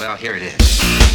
Well, here it is.